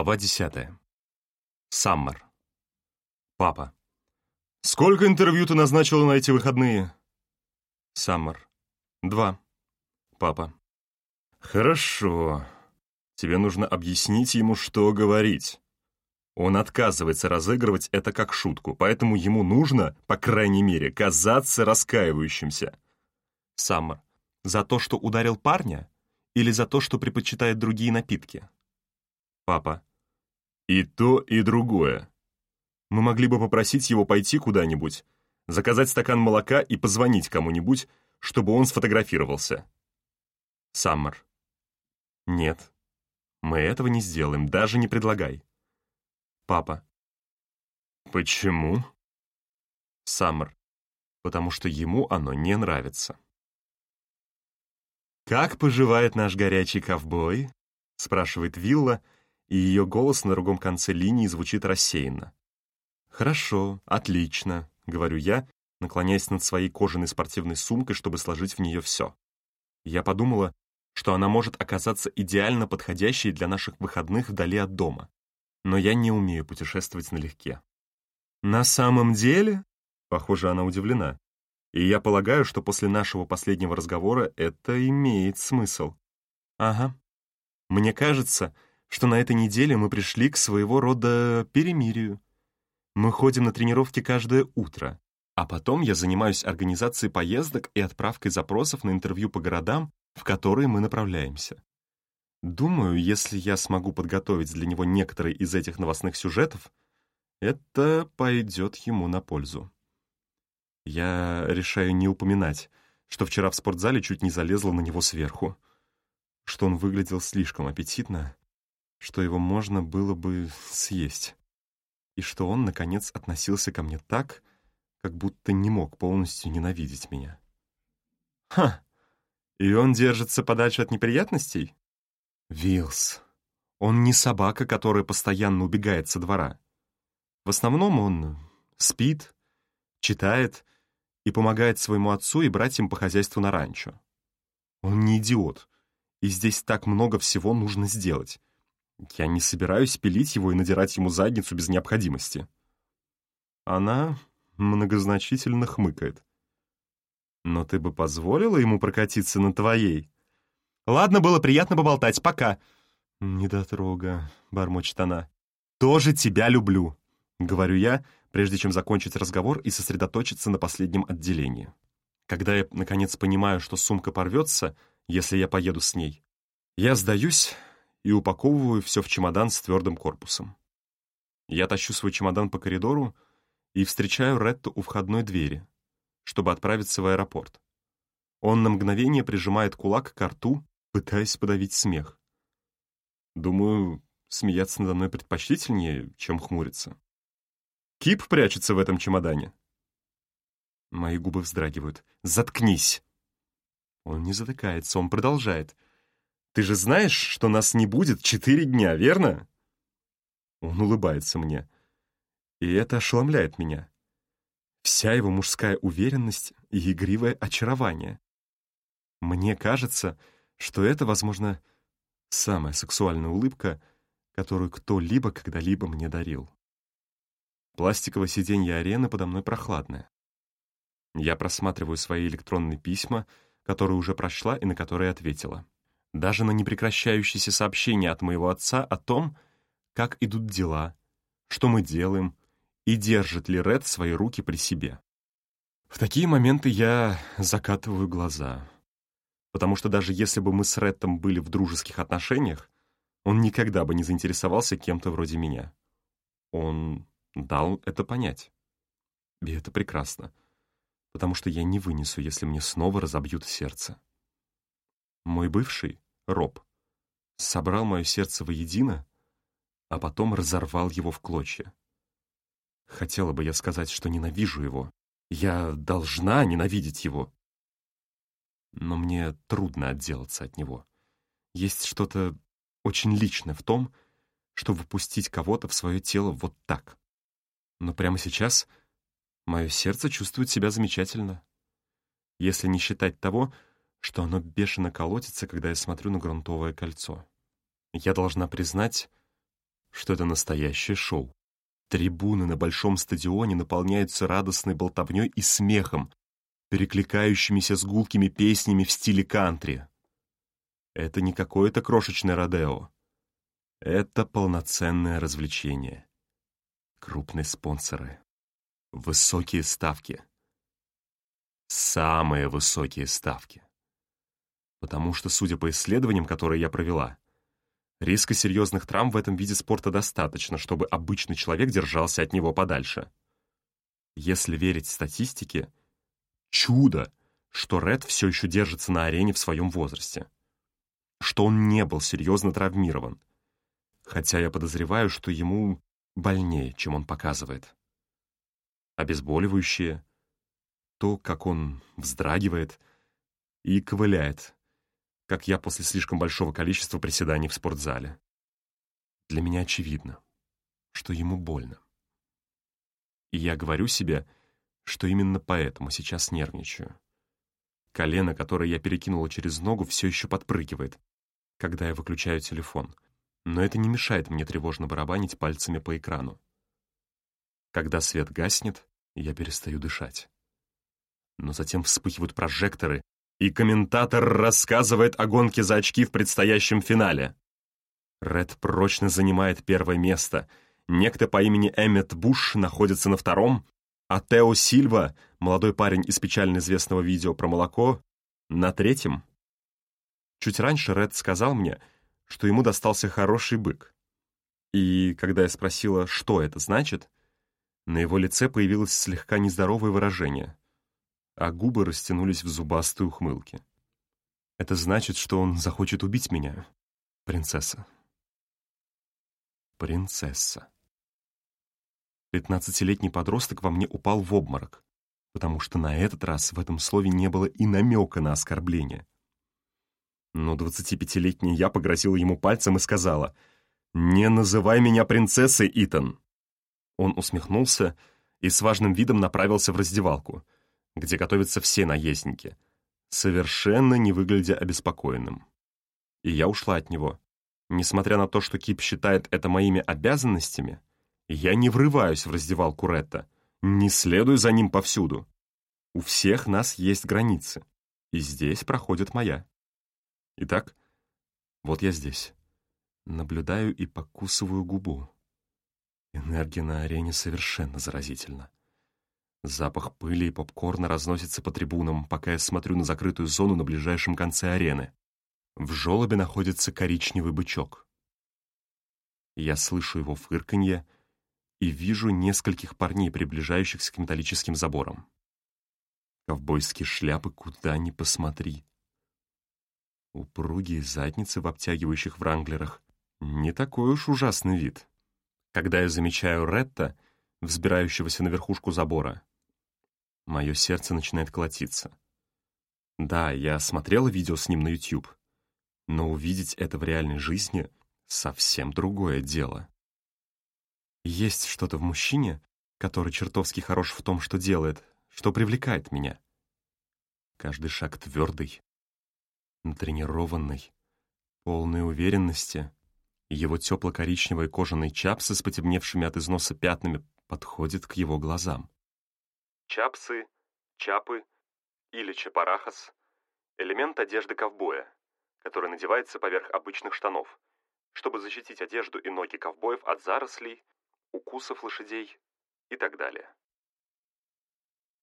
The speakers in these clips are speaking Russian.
Глава десятая. Саммер. Папа. «Сколько интервью ты назначила на эти выходные?» Саммер. «Два». Папа. «Хорошо. Тебе нужно объяснить ему, что говорить. Он отказывается разыгрывать это как шутку, поэтому ему нужно, по крайней мере, казаться раскаивающимся». Саммер. «За то, что ударил парня? Или за то, что предпочитает другие напитки?» Папа. И то, и другое. Мы могли бы попросить его пойти куда-нибудь, заказать стакан молока и позвонить кому-нибудь, чтобы он сфотографировался. Саммер. Нет, мы этого не сделаем, даже не предлагай. Папа. Почему? Саммер. Потому что ему оно не нравится. «Как поживает наш горячий ковбой?» — спрашивает Вилла, — и ее голос на другом конце линии звучит рассеянно. «Хорошо, отлично», — говорю я, наклоняясь над своей кожаной спортивной сумкой, чтобы сложить в нее все. Я подумала, что она может оказаться идеально подходящей для наших выходных вдали от дома. Но я не умею путешествовать налегке. «На самом деле?» Похоже, она удивлена. И я полагаю, что после нашего последнего разговора это имеет смысл. Ага. Мне кажется, что на этой неделе мы пришли к своего рода перемирию. Мы ходим на тренировки каждое утро, а потом я занимаюсь организацией поездок и отправкой запросов на интервью по городам, в которые мы направляемся. Думаю, если я смогу подготовить для него некоторые из этих новостных сюжетов, это пойдет ему на пользу. Я решаю не упоминать, что вчера в спортзале чуть не залезла на него сверху, что он выглядел слишком аппетитно, что его можно было бы съесть, и что он, наконец, относился ко мне так, как будто не мог полностью ненавидеть меня. Ха! И он держится подальше от неприятностей? Вилс. Он не собака, которая постоянно убегает со двора. В основном он спит, читает и помогает своему отцу и братьям по хозяйству на ранчо. Он не идиот, и здесь так много всего нужно сделать. Я не собираюсь пилить его и надирать ему задницу без необходимости. Она многозначительно хмыкает. Но ты бы позволила ему прокатиться на твоей? Ладно, было приятно поболтать, пока. Недотрога, бормочет она. Тоже тебя люблю, говорю я, прежде чем закончить разговор и сосредоточиться на последнем отделении. Когда я, наконец, понимаю, что сумка порвется, если я поеду с ней, я сдаюсь и упаковываю все в чемодан с твердым корпусом. Я тащу свой чемодан по коридору и встречаю Ретту у входной двери, чтобы отправиться в аэропорт. Он на мгновение прижимает кулак к рту, пытаясь подавить смех. Думаю, смеяться надо мной предпочтительнее, чем хмуриться. Кип прячется в этом чемодане. Мои губы вздрагивают. «Заткнись!» Он не затыкается, он продолжает — ты же знаешь, что нас не будет четыре дня, верно?» Он улыбается мне. И это ошеломляет меня. Вся его мужская уверенность и игривое очарование. Мне кажется, что это, возможно, самая сексуальная улыбка, которую кто-либо когда-либо мне дарил. Пластиковое сиденье арены подо мной прохладное. Я просматриваю свои электронные письма, которые уже прочла и на которые ответила даже на непрекращающиеся сообщения от моего отца о том, как идут дела, что мы делаем и держит ли Ред свои руки при себе. В такие моменты я закатываю глаза, потому что даже если бы мы с Редом были в дружеских отношениях, он никогда бы не заинтересовался кем-то вроде меня. Он дал это понять. И это прекрасно, потому что я не вынесу, если мне снова разобьют сердце. Мой бывший, Роб, собрал мое сердце воедино, а потом разорвал его в клочья. Хотела бы я сказать, что ненавижу его. Я должна ненавидеть его. Но мне трудно отделаться от него. Есть что-то очень личное в том, чтобы впустить кого-то в свое тело вот так. Но прямо сейчас мое сердце чувствует себя замечательно. Если не считать того, что оно бешено колотится, когда я смотрю на грунтовое кольцо. Я должна признать, что это настоящее шоу. Трибуны на большом стадионе наполняются радостной болтовней и смехом, перекликающимися с гулкими песнями в стиле кантри. Это не какое-то крошечное родео. Это полноценное развлечение. Крупные спонсоры. Высокие ставки. Самые высокие ставки. Потому что, судя по исследованиям, которые я провела, риска серьезных травм в этом виде спорта достаточно, чтобы обычный человек держался от него подальше. Если верить статистике, чудо, что Ред все еще держится на арене в своем возрасте. Что он не был серьезно травмирован. Хотя я подозреваю, что ему больнее, чем он показывает. Обезболивающее, то, как он вздрагивает и ковыляет, как я после слишком большого количества приседаний в спортзале. Для меня очевидно, что ему больно. И я говорю себе, что именно поэтому сейчас нервничаю. Колено, которое я перекинула через ногу, все еще подпрыгивает, когда я выключаю телефон, но это не мешает мне тревожно барабанить пальцами по экрану. Когда свет гаснет, я перестаю дышать. Но затем вспыхивают прожекторы, и комментатор рассказывает о гонке за очки в предстоящем финале. Ред прочно занимает первое место. Некто по имени Эммет Буш находится на втором, а Тео Сильва, молодой парень из печально известного видео про молоко, на третьем. Чуть раньше Ред сказал мне, что ему достался хороший бык. И когда я спросила, что это значит, на его лице появилось слегка нездоровое выражение а губы растянулись в зубастой ухмылке. Это значит, что он захочет убить меня, принцесса. Принцесса. Пятнадцатилетний подросток во мне упал в обморок, потому что на этот раз в этом слове не было и намека на оскорбление. Но двадцатипятилетний я погрозила ему пальцем и сказала, «Не называй меня принцессой, Итан!» Он усмехнулся и с важным видом направился в раздевалку — где готовятся все наездники, совершенно не выглядя обеспокоенным. И я ушла от него. Несмотря на то, что Кип считает это моими обязанностями, я не врываюсь в раздевалку Ретта, не следую за ним повсюду. У всех нас есть границы, и здесь проходит моя. Итак, вот я здесь. Наблюдаю и покусываю губу. Энергия на арене совершенно заразительна. Запах пыли и попкорна разносится по трибунам, пока я смотрю на закрытую зону на ближайшем конце арены. В желобе находится коричневый бычок. Я слышу его фырканье и вижу нескольких парней, приближающихся к металлическим заборам. Ковбойские шляпы куда ни посмотри. Упругие задницы в обтягивающих вранглерах. Не такой уж ужасный вид. Когда я замечаю Ретта, взбирающегося на верхушку забора, Мое сердце начинает колотиться. Да, я смотрела видео с ним на YouTube, но увидеть это в реальной жизни — совсем другое дело. Есть что-то в мужчине, который чертовски хорош в том, что делает, что привлекает меня. Каждый шаг твердый, натренированный, полной уверенности. Его тепло-коричневые кожаные чапсы с потемневшими от износа пятнами подходят к его глазам. Чапсы, чапы или чапарахас — элемент одежды ковбоя, который надевается поверх обычных штанов, чтобы защитить одежду и ноги ковбоев от зарослей, укусов лошадей и так далее.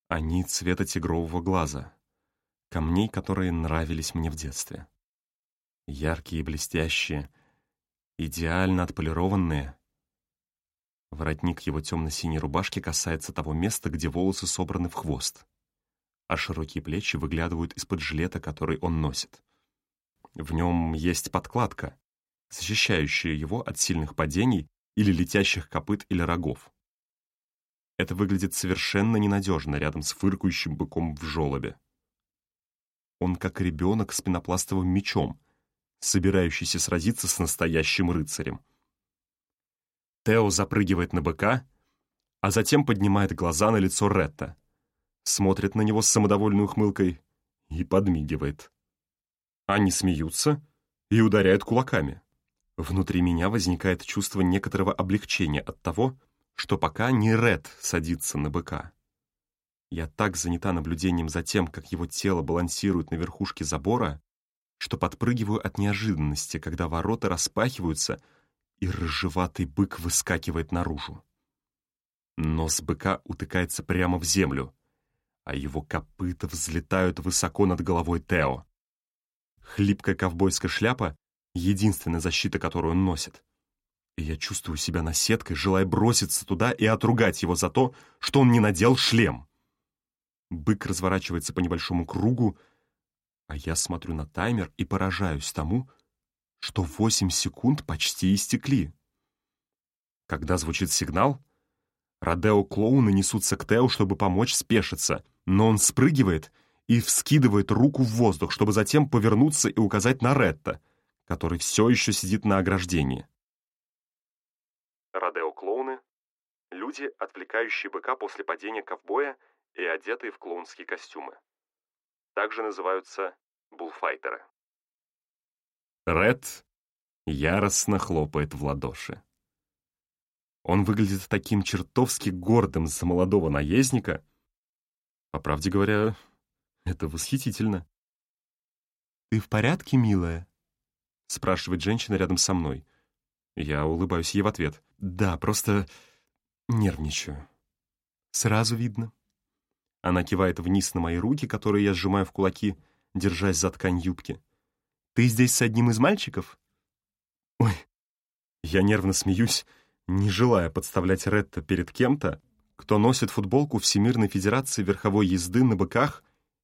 Они цвета тигрового глаза, камней, которые нравились мне в детстве. Яркие и блестящие, идеально отполированные, Воротник его темно-синей рубашки касается того места, где волосы собраны в хвост, а широкие плечи выглядывают из-под жилета, который он носит. В нем есть подкладка, защищающая его от сильных падений или летящих копыт или рогов. Это выглядит совершенно ненадежно рядом с фыркающим быком в желобе. Он как ребенок с пенопластовым мечом, собирающийся сразиться с настоящим рыцарем. Тео запрыгивает на быка, а затем поднимает глаза на лицо Ретта, смотрит на него с самодовольной ухмылкой и подмигивает. Они смеются и ударяют кулаками. Внутри меня возникает чувство некоторого облегчения от того, что пока не Ред садится на быка. Я так занята наблюдением за тем, как его тело балансирует на верхушке забора, что подпрыгиваю от неожиданности, когда ворота распахиваются, и рыжеватый бык выскакивает наружу. Нос быка утыкается прямо в землю, а его копыта взлетают высоко над головой Тео. Хлипкая ковбойская шляпа — единственная защита, которую он носит. И я чувствую себя наседкой, желая броситься туда и отругать его за то, что он не надел шлем. Бык разворачивается по небольшому кругу, а я смотрю на таймер и поражаюсь тому, что восемь секунд почти истекли. Когда звучит сигнал, Родео-клоуны несутся к Тео, чтобы помочь спешиться, но он спрыгивает и вскидывает руку в воздух, чтобы затем повернуться и указать на Ретта, который все еще сидит на ограждении. Родео-клоуны — люди, отвлекающие быка после падения ковбоя и одетые в клоунские костюмы. Также называются булфайтеры. Ред яростно хлопает в ладоши. Он выглядит таким чертовски гордым за молодого наездника. По правде говоря, это восхитительно. «Ты в порядке, милая?» — спрашивает женщина рядом со мной. Я улыбаюсь ей в ответ. «Да, просто нервничаю». «Сразу видно». Она кивает вниз на мои руки, которые я сжимаю в кулаки, держась за ткань юбки. «Ты здесь с одним из мальчиков?» «Ой». Я нервно смеюсь, не желая подставлять Ретта перед кем-то, кто носит футболку Всемирной Федерации Верховой Езды на быках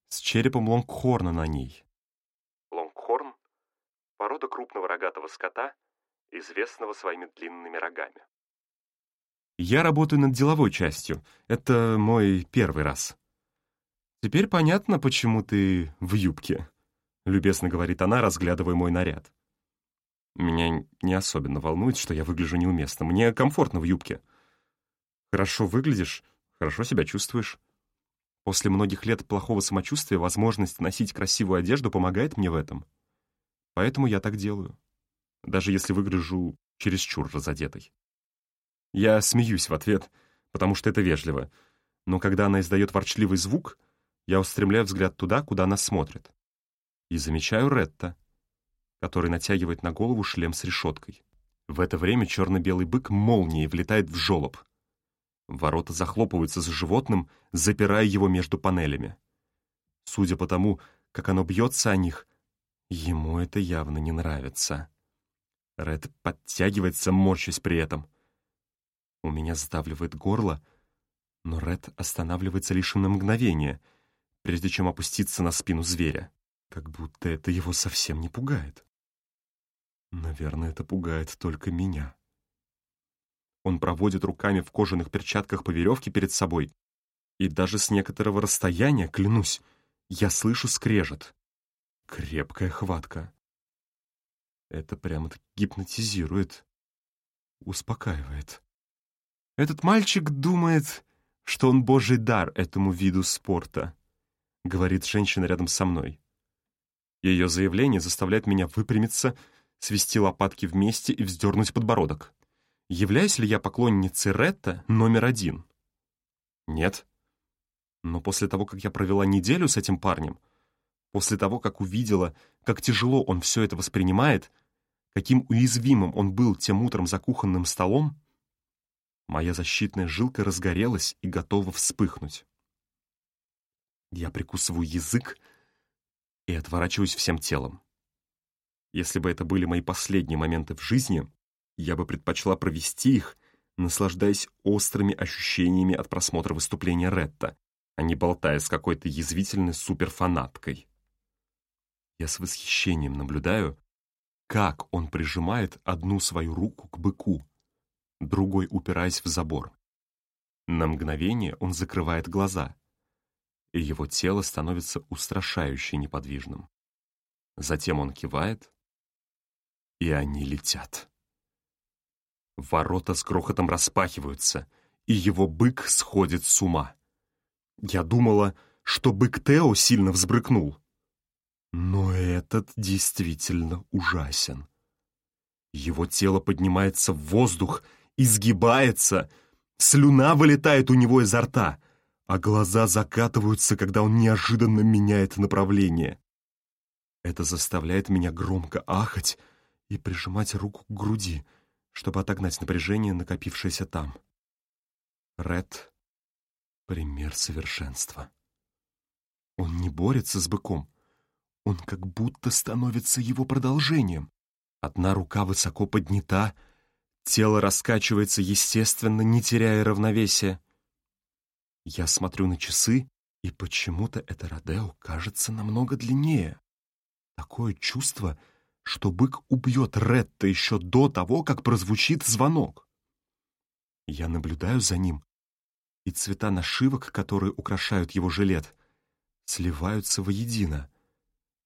с черепом лонгхорна на ней. Лонгхорн — порода крупного рогатого скота, известного своими длинными рогами. Я работаю над деловой частью. Это мой первый раз. Теперь понятно, почему ты в юбке, — любезно говорит она, разглядывая мой наряд. Меня не особенно волнует, что я выгляжу неуместно. Мне комфортно в юбке. Хорошо выглядишь, хорошо себя чувствуешь. После многих лет плохого самочувствия возможность носить красивую одежду помогает мне в этом. Поэтому я так делаю. Даже если выгляжу чересчур разодетой. Я смеюсь в ответ, потому что это вежливо. Но когда она издает ворчливый звук, я устремляю взгляд туда, куда она смотрит. И замечаю Ретта, который натягивает на голову шлем с решеткой. В это время черно-белый бык молнией влетает в жолоб. Ворота захлопываются за животным, запирая его между панелями. Судя по тому, как оно бьется о них, ему это явно не нравится. Ред подтягивается, морщась при этом. У меня сдавливает горло, но Ред останавливается лишь на мгновение, прежде чем опуститься на спину зверя, как будто это его совсем не пугает. Наверное, это пугает только меня. Он проводит руками в кожаных перчатках по веревке перед собой, и даже с некоторого расстояния, клянусь, я слышу скрежет. Крепкая хватка. Это прямо-таки гипнотизирует, успокаивает. Этот мальчик думает, что он божий дар этому виду спорта, говорит женщина рядом со мной. Ее заявление заставляет меня выпрямиться, свести лопатки вместе и вздернуть подбородок. Являюсь ли я поклонницей Ретта номер один? Нет. Но после того, как я провела неделю с этим парнем, после того, как увидела, как тяжело он все это воспринимает, каким уязвимым он был тем утром за кухонным столом, Моя защитная жилка разгорелась и готова вспыхнуть. Я прикусываю язык и отворачиваюсь всем телом. Если бы это были мои последние моменты в жизни, я бы предпочла провести их, наслаждаясь острыми ощущениями от просмотра выступления Ретта, а не болтая с какой-то язвительной суперфанаткой. Я с восхищением наблюдаю, как он прижимает одну свою руку к быку, другой упираясь в забор. На мгновение он закрывает глаза, и его тело становится устрашающе неподвижным. Затем он кивает, и они летят. Ворота с грохотом распахиваются, и его бык сходит с ума. Я думала, что бык Тео сильно взбрыкнул. Но этот действительно ужасен. Его тело поднимается в воздух, изгибается, слюна вылетает у него изо рта, а глаза закатываются, когда он неожиданно меняет направление. Это заставляет меня громко ахать и прижимать руку к груди, чтобы отогнать напряжение, накопившееся там. Ред — пример совершенства. Он не борется с быком, он как будто становится его продолжением. Одна рука высоко поднята, тело раскачивается естественно, не теряя равновесия. Я смотрю на часы, и почему-то это Родео кажется намного длиннее. Такое чувство, что бык убьет Ретта еще до того, как прозвучит звонок. Я наблюдаю за ним, и цвета нашивок, которые украшают его жилет, сливаются воедино.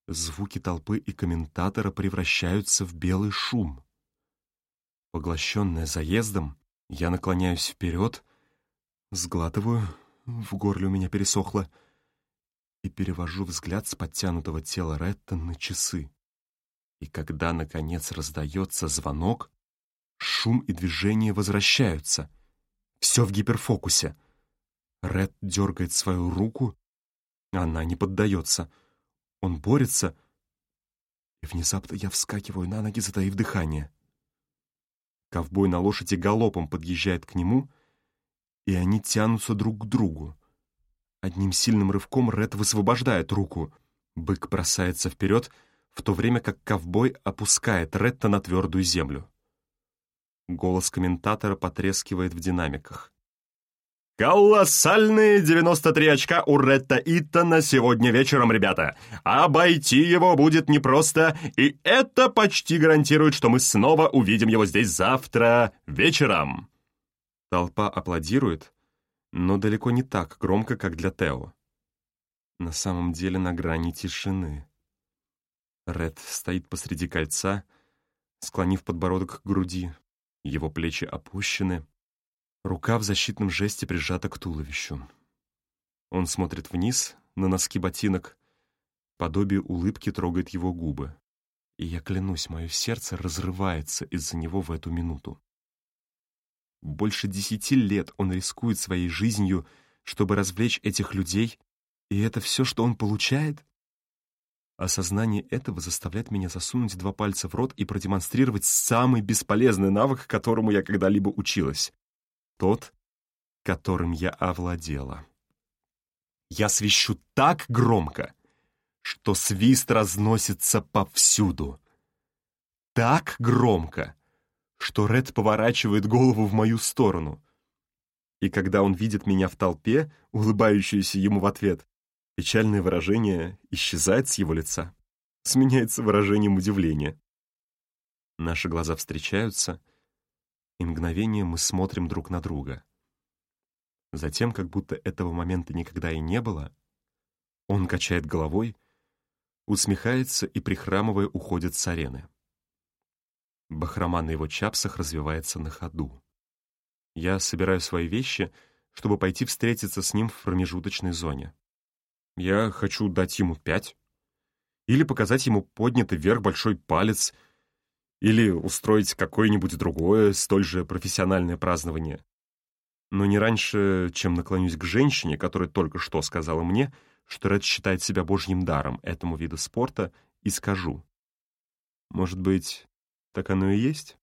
Звуки толпы и комментатора превращаются в белый шум. Поглощенная заездом, я наклоняюсь вперед, сглатываю, в горле у меня пересохло, и перевожу взгляд с подтянутого тела Ретта на часы. И когда, наконец, раздается звонок, шум и движение возвращаются. Все в гиперфокусе. Ред дергает свою руку, она не поддается. Он борется, и внезапно я вскакиваю на ноги, затаив дыхание. Ковбой на лошади галопом подъезжает к нему, и они тянутся друг к другу. Одним сильным рывком Ред высвобождает руку. Бык бросается вперед, в то время как ковбой опускает Ретта на твердую землю. Голос комментатора потрескивает в динамиках. Колоссальные 93 очка у Ретта Иттона сегодня вечером, ребята. Обойти его будет непросто, и это почти гарантирует, что мы снова увидим его здесь завтра вечером. Толпа аплодирует, но далеко не так громко, как для Тео. На самом деле на грани тишины. Ред стоит посреди кольца, склонив подбородок к груди. Его плечи опущены, Рука в защитном жесте прижата к туловищу. Он смотрит вниз, на носки ботинок. Подобие улыбки трогает его губы. И я клянусь, мое сердце разрывается из-за него в эту минуту. Больше десяти лет он рискует своей жизнью, чтобы развлечь этих людей, и это все, что он получает? Осознание этого заставляет меня засунуть два пальца в рот и продемонстрировать самый бесполезный навык, которому я когда-либо училась тот, которым я овладела. Я свищу так громко, что свист разносится повсюду. Так громко, что Ред поворачивает голову в мою сторону. И когда он видит меня в толпе, улыбающуюся ему в ответ, печальное выражение исчезает с его лица, сменяется выражением удивления. Наши глаза встречаются — и мгновение мы смотрим друг на друга. Затем, как будто этого момента никогда и не было, он качает головой, усмехается и, прихрамывая, уходит с арены. Бахрома на его чапсах развивается на ходу. Я собираю свои вещи, чтобы пойти встретиться с ним в промежуточной зоне. Я хочу дать ему пять. Или показать ему поднятый вверх большой палец — или устроить какое-нибудь другое, столь же профессиональное празднование. Но не раньше, чем наклонюсь к женщине, которая только что сказала мне, что Ред считает себя божьим даром этому виду спорта, и скажу. Может быть, так оно и есть?